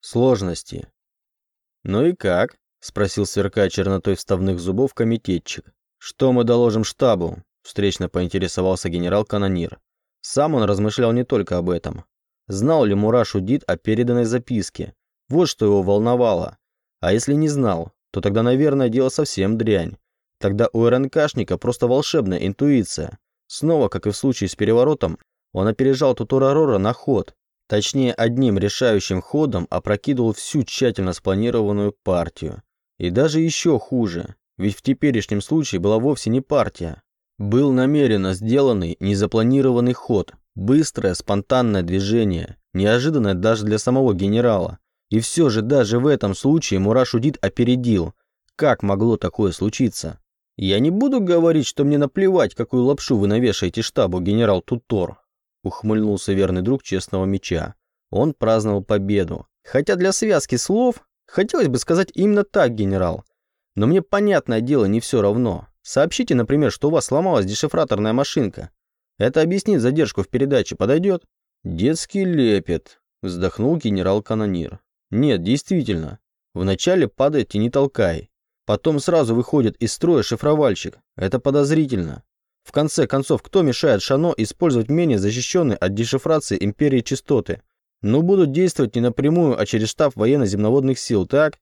Сложности. «Ну и как?» – спросил, сверкая чернотой вставных зубов, комитетчик. «Что мы доложим штабу?» – встречно поинтересовался генерал-канонир. Сам он размышлял не только об этом. Знал ли Мураш Удит о переданной записке? Вот что его волновало. А если не знал, то тогда, наверное, дело совсем дрянь. Тогда у РНКшника просто волшебная интуиция. Снова, как и в случае с переворотом, он опережал Тутурарора на ход. Точнее, одним решающим ходом опрокидывал всю тщательно спланированную партию. И даже еще хуже, ведь в теперешнем случае была вовсе не партия. Был намеренно сделанный незапланированный ход, быстрое спонтанное движение, неожиданное даже для самого генерала. И все же даже в этом случае Мураш Удит опередил. Как могло такое случиться? Я не буду говорить, что мне наплевать, какую лапшу вы навешаете штабу, генерал Тутор. Ухмыльнулся верный друг честного меча. Он праздновал победу. Хотя для связки слов хотелось бы сказать именно так, генерал. Но мне понятное дело не все равно. Сообщите, например, что у вас сломалась дешифраторная машинка. Это объяснит задержку в передаче, подойдет? Детский лепет, вздохнул генерал-канонир. Нет, действительно. Вначале падает и не толкай. Потом сразу выходит из строя шифровальщик. Это подозрительно. В конце концов, кто мешает Шано использовать менее защищенные от дешифрации империи частоты? Ну, будут действовать не напрямую, а через штаб военно-земноводных сил, так?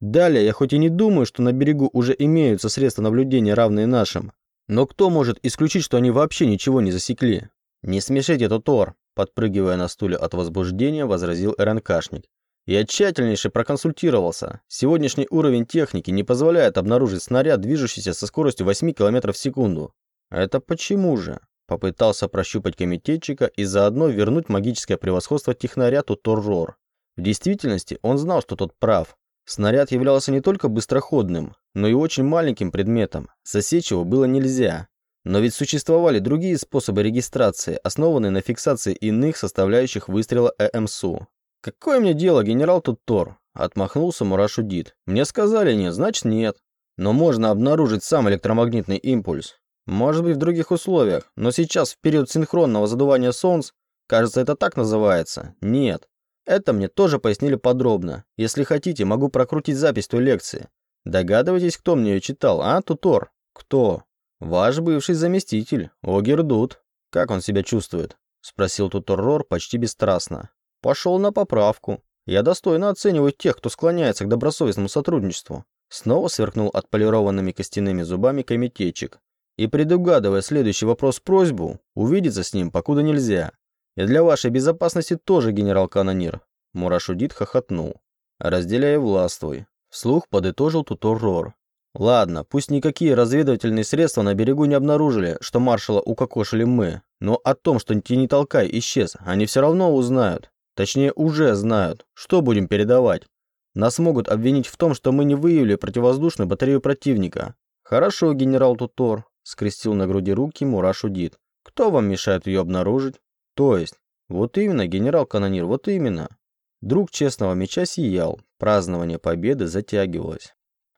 Далее, я хоть и не думаю, что на берегу уже имеются средства наблюдения, равные нашим. Но кто может исключить, что они вообще ничего не засекли? Не смешите, Тор, подпрыгивая на стуле от возбуждения, возразил РНКшник. Я тщательнейше проконсультировался. Сегодняшний уровень техники не позволяет обнаружить снаряд, движущийся со скоростью 8 км в секунду. Это почему же? Попытался прощупать комитетчика и заодно вернуть магическое превосходство технаря Туторрор. В действительности он знал, что тот прав. Снаряд являлся не только быстроходным, но и очень маленьким предметом. Засечь его было нельзя. Но ведь существовали другие способы регистрации, основанные на фиксации иных составляющих выстрела ЭМСУ. «Какое мне дело, генерал Туттор?» – отмахнулся Мурашудит. «Мне сказали нет, значит нет. Но можно обнаружить сам электромагнитный импульс. Может быть, в других условиях, но сейчас, в период синхронного задувания солнц, кажется, это так называется, нет. Это мне тоже пояснили подробно. Если хотите, могу прокрутить запись той лекции. Догадываетесь, кто мне ее читал, а, Тутор? Кто? Ваш бывший заместитель, Огердут. Как он себя чувствует? Спросил Тутор Рор почти бесстрастно. Пошел на поправку. Я достойно оцениваю тех, кто склоняется к добросовестному сотрудничеству. Снова сверкнул отполированными костяными зубами комитетчик. И предугадывая следующий вопрос-просьбу, увидеться с ним покуда нельзя. И для вашей безопасности тоже, генерал-канонир. Мурашудит хохотнул. Разделяй властвуй. Вслух подытожил Туторрор. Ладно, пусть никакие разведывательные средства на берегу не обнаружили, что маршала укокошили мы, но о том, что не толкай исчез, они все равно узнают. Точнее, уже знают. Что будем передавать? Нас могут обвинить в том, что мы не выявили противовоздушную батарею противника. Хорошо, генерал Тутор, скрестил на груди руки Мураш Удит. Кто вам мешает ее обнаружить? То есть, вот именно, генерал-канонир, вот именно. Друг честного меча сиял, празднование победы затягивалось.